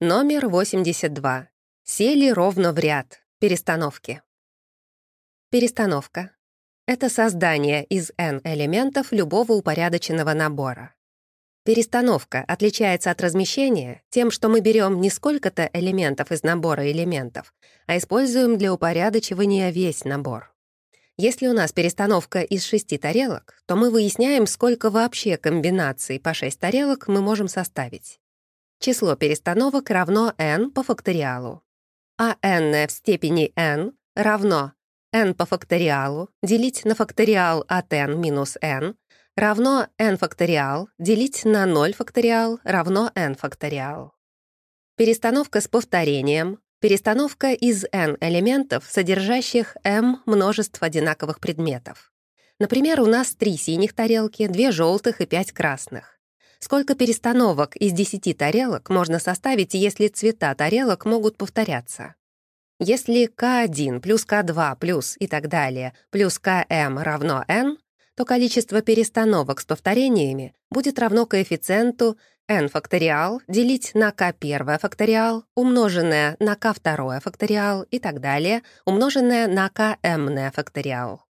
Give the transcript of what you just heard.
Номер 82. Сели ровно в ряд. Перестановки. Перестановка — это создание из n элементов любого упорядоченного набора. Перестановка отличается от размещения тем, что мы берем не сколько-то элементов из набора элементов, а используем для упорядочивания весь набор. Если у нас перестановка из шести тарелок, то мы выясняем, сколько вообще комбинаций по шесть тарелок мы можем составить. Число перестановок равно n по факториалу. А n в степени n равно n по факториалу делить на факториал от n минус n равно n факториал делить на 0 факториал равно n факториал. Перестановка с повторением Перестановка из n элементов, содержащих m множеств одинаковых предметов. Например, у нас три синих тарелки, две желтых и пять красных. Сколько перестановок из 10 тарелок можно составить, если цвета тарелок могут повторяться? Если k1 плюс k2 плюс и так далее плюс km равно n, то количество перестановок с повторениями будет равно коэффициенту n факториал делить на k1 факториал, умноженное на k2 факториал и так далее, умноженное на km факториал.